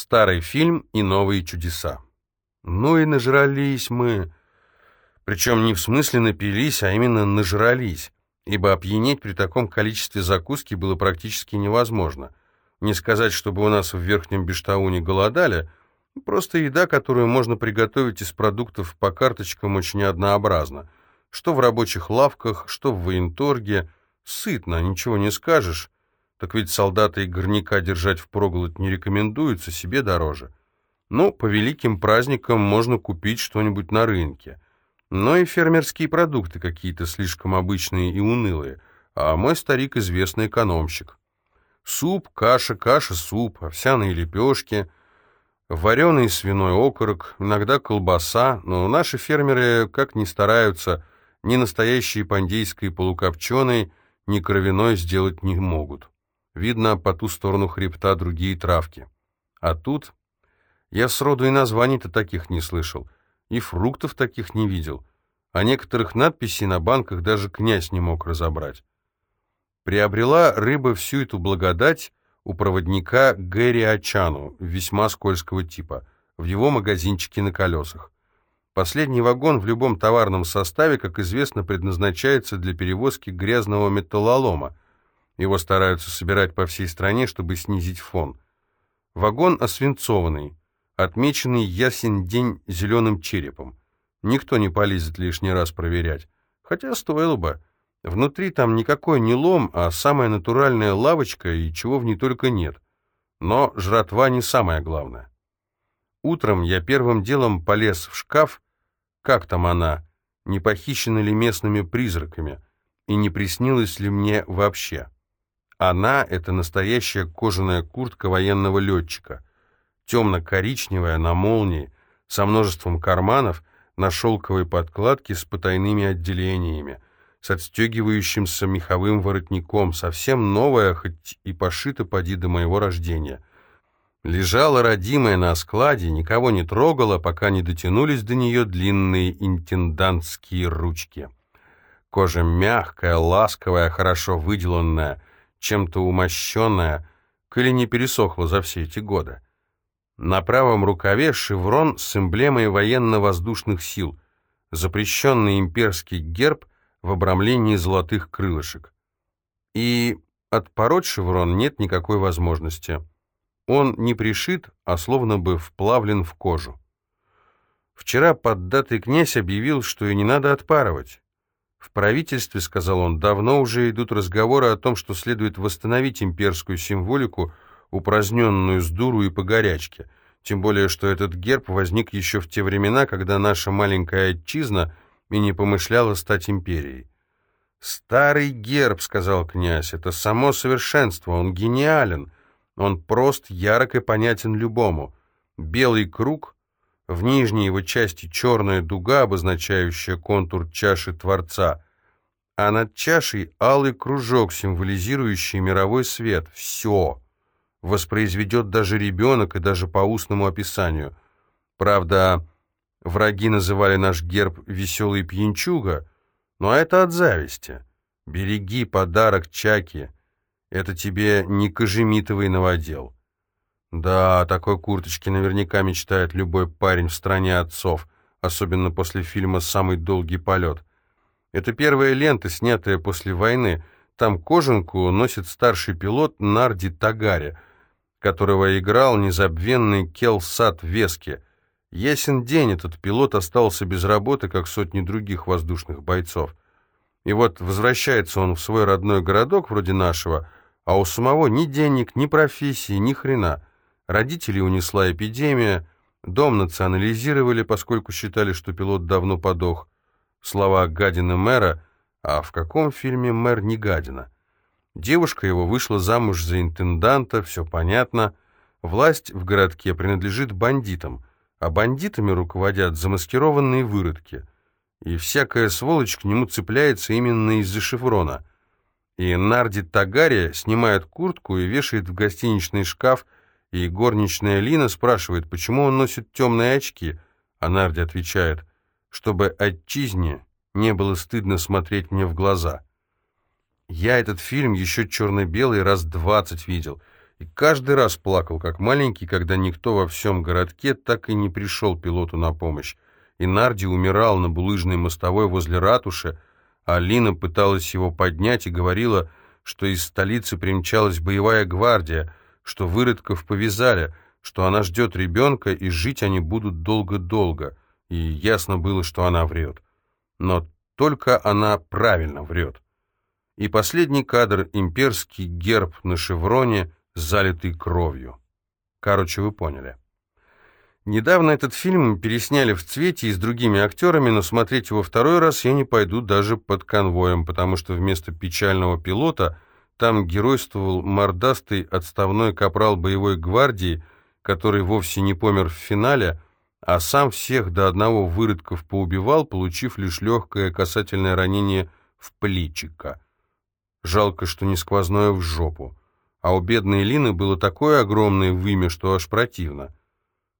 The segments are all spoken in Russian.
Старый фильм и новые чудеса. Ну и нажрались мы. Причем не в смысле напились, а именно нажрались, ибо опьянеть при таком количестве закуски было практически невозможно. Не сказать, чтобы у нас в Верхнем Бештауне голодали, просто еда, которую можно приготовить из продуктов по карточкам, очень однообразна. Что в рабочих лавках, что в военторге. Сытно, ничего не скажешь. Так ведь солдаты и горняка держать впроголодь не рекомендуется, себе дороже. Ну, по великим праздникам можно купить что-нибудь на рынке. Но и фермерские продукты какие-то слишком обычные и унылые. А мой старик известный экономщик. Суп, каша, каша, суп, овсяные лепешки, вареный свиной окорок, иногда колбаса, но наши фермеры как ни стараются, ни настоящей пандейской полукопченой, ни кровяной сделать не могут. Видно, по ту сторону хребта другие травки. А тут я сроду и названий-то таких не слышал, и фруктов таких не видел, а некоторых надписей на банках даже князь не мог разобрать. Приобрела рыба всю эту благодать у проводника Гэри Ачану, весьма скользкого типа, в его магазинчике на колесах. Последний вагон в любом товарном составе, как известно, предназначается для перевозки грязного металлолома. Его стараются собирать по всей стране, чтобы снизить фон. Вагон освинцованный, отмеченный ясен день зеленым черепом. Никто не полезет лишний раз проверять. Хотя стоило бы. Внутри там никакой не лом, а самая натуральная лавочка, и чего в ней только нет. Но жратва не самое главное. Утром я первым делом полез в шкаф, как там она, не похищена ли местными призраками, и не приснилась ли мне вообще. Она — это настоящая кожаная куртка военного летчика — темно-коричневая, на молнии, со множеством карманов, на шелковой подкладке с потайными отделениями, с отстегивающимся меховым воротником, совсем новая, хоть и пошита поди до моего рождения. Лежала родимая на складе, никого не трогала, пока не дотянулись до нее длинные интендантские ручки. Кожа мягкая, ласковая, хорошо выделанная, чем-то умощенная, коли не пересохла за все эти годы. На правом рукаве шеврон с эмблемой военно-воздушных сил, запрещенный имперский герб в обрамлении золотых крылышек. И отпороть шеврон нет никакой возможности. Он не пришит, а словно бы вплавлен в кожу. Вчера поддатый князь объявил, что и не надо отпарывать. В правительстве, сказал он, давно уже идут разговоры о том, что следует восстановить имперскую символику – упраздненную с дуру и по горячке. Тем более, что этот герб возник еще в те времена, когда наша маленькая отчизна и не помышляла стать империей. «Старый герб», — сказал князь, — «это само совершенство, он гениален, он прост, ярок и понятен любому. Белый круг, в нижней его части черная дуга, обозначающая контур чаши Творца, а над чашей алый кружок, символизирующий мировой свет. Все» воспроизведет даже ребенок и даже по устному описанию. Правда, враги называли наш герб «веселый пьянчуга», но это от зависти. Береги подарок Чаки, это тебе не кожемитовый новодел. Да, такой курточки наверняка мечтает любой парень в стране отцов, особенно после фильма «Самый долгий полет». Это первая лента, снятая после войны. Там кожанку носит старший пилот Нарди Тагари — которого играл незабвенный Келсат Вески. Ясен день этот пилот остался без работы, как сотни других воздушных бойцов. И вот возвращается он в свой родной городок, вроде нашего, а у самого ни денег, ни профессии, ни хрена. Родителей унесла эпидемия, дом национализировали, поскольку считали, что пилот давно подох. Слова Гадина мэра, а в каком фильме мэр не Гадина? Девушка его вышла замуж за интенданта, все понятно. Власть в городке принадлежит бандитам, а бандитами руководят замаскированные выродки. И всякая сволочь к нему цепляется именно из-за шеврона. И Нарди Тагари снимает куртку и вешает в гостиничный шкаф, и горничная Лина спрашивает, почему он носит темные очки, а Нарди отвечает, чтобы отчизне не было стыдно смотреть мне в глаза. Я этот фильм еще черно-белый раз двадцать видел, и каждый раз плакал, как маленький, когда никто во всем городке так и не пришел пилоту на помощь. И Нарди умирал на булыжной мостовой возле ратуши, а Алина пыталась его поднять и говорила, что из столицы примчалась боевая гвардия, что выродков повязали, что она ждет ребенка, и жить они будут долго-долго. И ясно было, что она врет. Но только она правильно врет. И последний кадр — имперский герб на шевроне — залитый кровью. Короче, вы поняли. Недавно этот фильм пересняли в цвете и с другими актерами, но смотреть его второй раз я не пойду даже под конвоем, потому что вместо печального пилота там геройствовал мордастый отставной капрал боевой гвардии, который вовсе не помер в финале, а сам всех до одного выродков поубивал, получив лишь легкое касательное ранение в плечико. Жалко, что не сквозное в жопу а у бедной Лины было такое огромное вымя, что аж противно.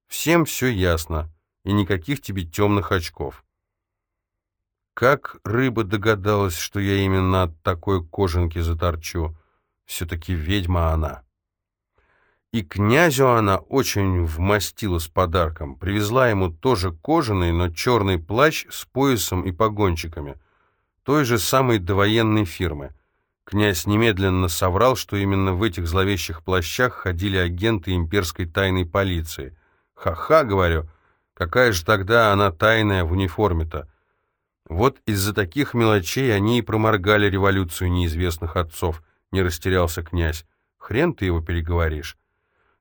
Всем все ясно, и никаких тебе темных очков. Как рыба догадалась, что я именно от такой кожанки заторчу? Все-таки ведьма она. И князю она очень вмастила с подарком. Привезла ему тоже кожаный, но черный плащ с поясом и погончиками. Той же самой довоенной фирмы. Князь немедленно соврал, что именно в этих зловещих плащах ходили агенты имперской тайной полиции. «Ха-ха», — говорю, — «какая же тогда она тайная в униформе-то?» Вот из-за таких мелочей они и проморгали революцию неизвестных отцов, не растерялся князь. Хрен ты его переговоришь.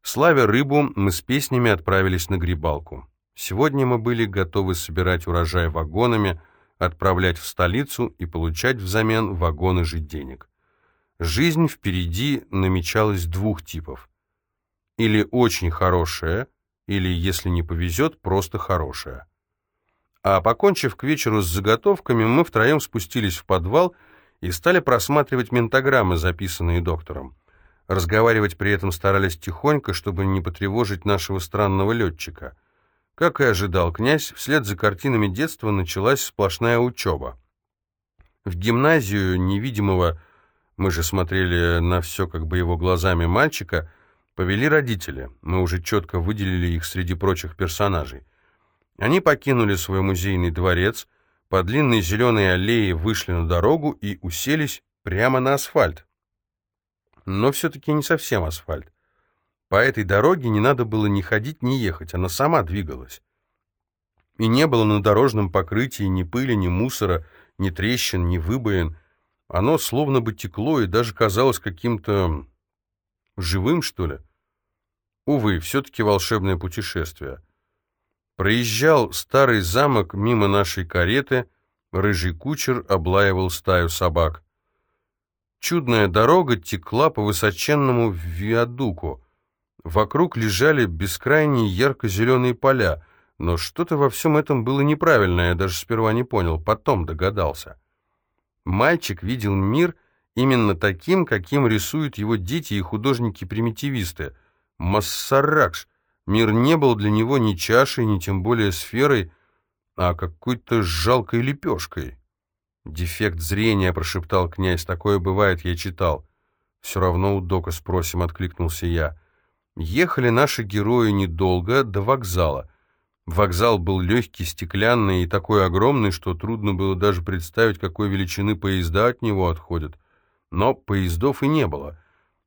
Славя рыбу, мы с песнями отправились на грибалку. Сегодня мы были готовы собирать урожай вагонами, отправлять в столицу и получать взамен вагоны же денег. Жизнь впереди намечалась двух типов. Или очень хорошая, или, если не повезет, просто хорошая. А покончив к вечеру с заготовками, мы втроем спустились в подвал и стали просматривать ментограммы, записанные доктором. Разговаривать при этом старались тихонько, чтобы не потревожить нашего странного летчика. Как и ожидал князь, вслед за картинами детства началась сплошная учеба. В гимназию невидимого мы же смотрели на все как бы его глазами мальчика, повели родители. Мы уже четко выделили их среди прочих персонажей. Они покинули свой музейный дворец, по длинной зеленой аллее вышли на дорогу и уселись прямо на асфальт. Но все-таки не совсем асфальт. По этой дороге не надо было ни ходить, ни ехать, она сама двигалась. И не было на дорожном покрытии ни пыли, ни мусора, ни трещин, ни выбоин, оно словно бы текло и даже казалось каким-то живым, что ли. Увы, все-таки волшебное путешествие. Проезжал старый замок мимо нашей кареты, рыжий кучер облаивал стаю собак. Чудная дорога текла по высоченному виадуку. Вокруг лежали бескрайние ярко-зеленые поля, но что-то во всем этом было неправильное, я даже сперва не понял, потом догадался. Мальчик видел мир именно таким, каким рисуют его дети и художники-примитивисты. Массаракш. Мир не был для него ни чашей, ни тем более сферой, а какой-то жалкой лепешкой. «Дефект зрения», — прошептал князь, — «такое бывает, я читал». «Все равно у Дока спросим», — откликнулся я. Ехали наши герои недолго до вокзала — Вокзал был легкий, стеклянный и такой огромный, что трудно было даже представить, какой величины поезда от него отходят. Но поездов и не было.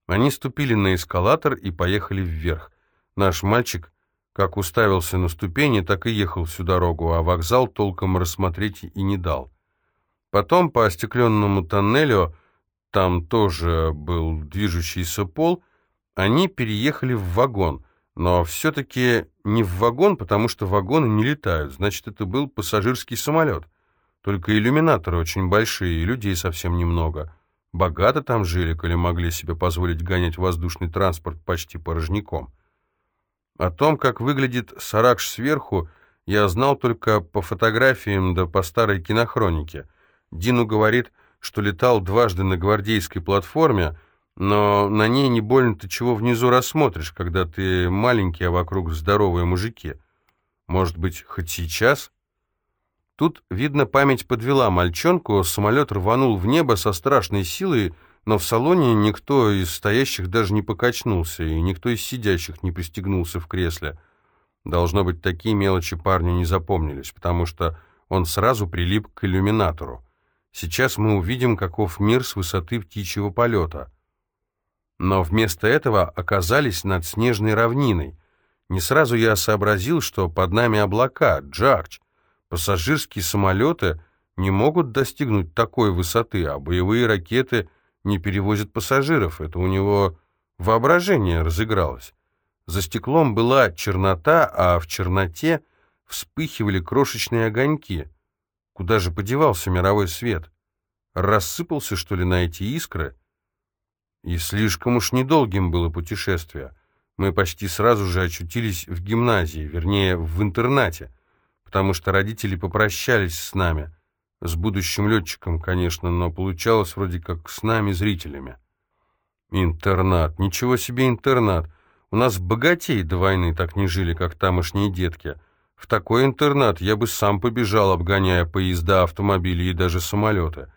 Они ступили на эскалатор и поехали вверх. Наш мальчик как уставился на ступени, так и ехал всю дорогу, а вокзал толком рассмотреть и не дал. Потом по остекленному тоннелю, там тоже был движущийся пол, они переехали в вагон — но все-таки не в вагон, потому что вагоны не летают. Значит, это был пассажирский самолет. Только иллюминаторы очень большие, и людей совсем немного. Богато там жили, коли могли себе позволить гонять воздушный транспорт почти порожняком. О том, как выглядит Саракш сверху, я знал только по фотографиям да по старой кинохронике. Дину говорит, что летал дважды на гвардейской платформе, но на ней не больно ты чего внизу рассмотришь, когда ты маленький, а вокруг здоровые мужики. Может быть, хоть сейчас? Тут, видно, память подвела мальчонку, самолет рванул в небо со страшной силой, но в салоне никто из стоящих даже не покачнулся, и никто из сидящих не пристегнулся в кресле. Должно быть, такие мелочи парню не запомнились, потому что он сразу прилип к иллюминатору. Сейчас мы увидим, каков мир с высоты птичьего полета. Но вместо этого оказались над снежной равниной. Не сразу я сообразил, что под нами облака, Джакч. Пассажирские самолеты не могут достигнуть такой высоты, а боевые ракеты не перевозят пассажиров. Это у него воображение разыгралось. За стеклом была чернота, а в черноте вспыхивали крошечные огоньки. Куда же подевался мировой свет? Рассыпался, что ли, на эти искры? И слишком уж недолгим было путешествие. Мы почти сразу же очутились в гимназии, вернее, в интернате, потому что родители попрощались с нами. С будущим летчиком, конечно, но получалось вроде как с нами, зрителями. Интернат. Ничего себе интернат. У нас богатей до войны так не жили, как тамошние детки. В такой интернат я бы сам побежал, обгоняя поезда, автомобили и даже самолеты.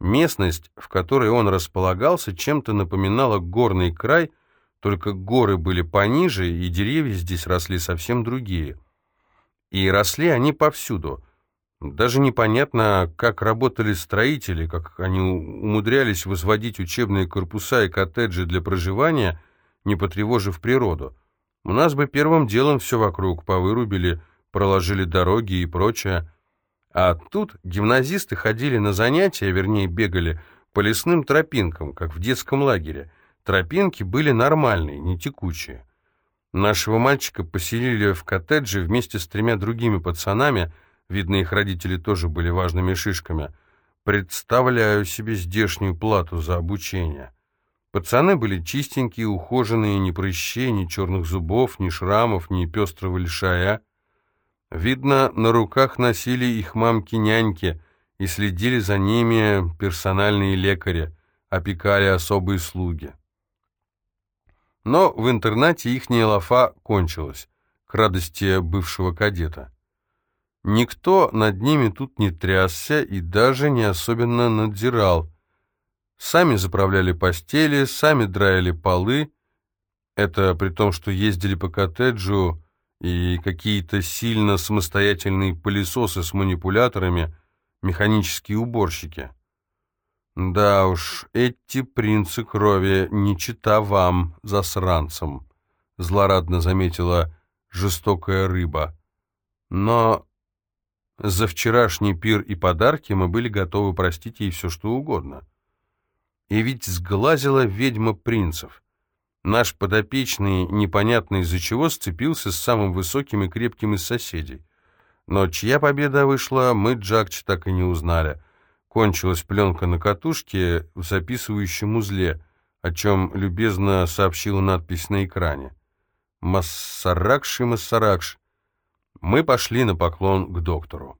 Местность, в которой он располагался, чем-то напоминала горный край, только горы были пониже, и деревья здесь росли совсем другие. И росли они повсюду. Даже непонятно, как работали строители, как они умудрялись возводить учебные корпуса и коттеджи для проживания – не потревожив природу. У нас бы первым делом все вокруг повырубили, проложили дороги и прочее. А тут гимназисты ходили на занятия, вернее, бегали по лесным тропинкам, как в детском лагере. Тропинки были нормальные, не текучие. Нашего мальчика поселили в коттедже вместе с тремя другими пацанами, видно, их родители тоже были важными шишками. Представляю себе здешнюю плату за обучение. Пацаны были чистенькие, ухоженные, ни прыщей, ни черных зубов, ни шрамов, ни пестрого лишая. Видно, на руках носили их мамки-няньки и следили за ними персональные лекари, опекали особые слуги. Но в интернате ихняя лафа кончилась, к радости бывшего кадета. Никто над ними тут не трясся и даже не особенно надзирал – Сами заправляли постели, сами драили полы. Это при том, что ездили по коттеджу и какие-то сильно самостоятельные пылесосы с манипуляторами, механические уборщики. Да уж, эти принцы крови не чита вам, засранцам, злорадно заметила жестокая рыба. Но за вчерашний пир и подарки мы были готовы простить ей все, что угодно. И ведь сглазила ведьма принцев. Наш подопечный, непонятно из-за чего, сцепился с самым высоким и крепким из соседей. Но чья победа вышла, мы Джакч так и не узнали. Кончилась пленка на катушке в записывающем узле, о чем любезно сообщила надпись на экране. «Массаракши, Массаракш». Мы пошли на поклон к доктору.